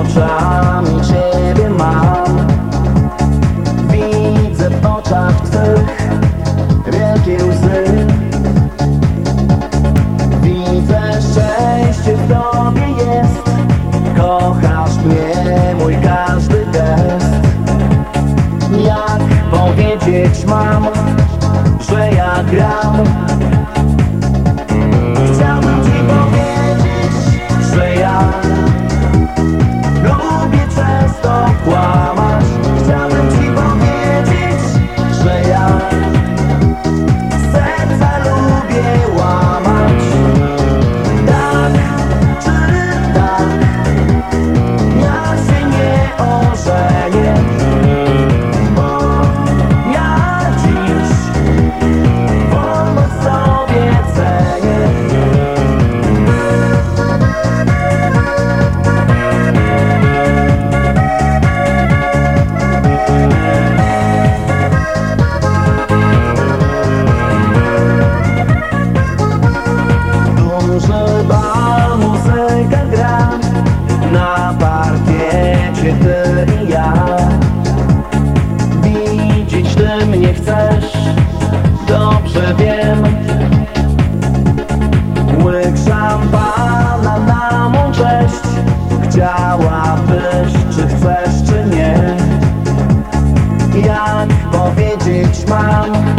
oczami Ciebie mam. Widzę w oczach Twych wielkie łzy. Widzę szczęście w Tobie jest. Kochasz mnie, mój każdy gest. Jak powiedzieć mam, że ja gram? Chciałbym Ci powiedzieć, że ja bal, muzyka gra Na parkiecie ty i ja. Widzieć ty mnie chcesz Dobrze wiem. Łyk szampana na mą cześć Chciałabyś, czy chcesz, czy nie. Jak powiedzieć mam,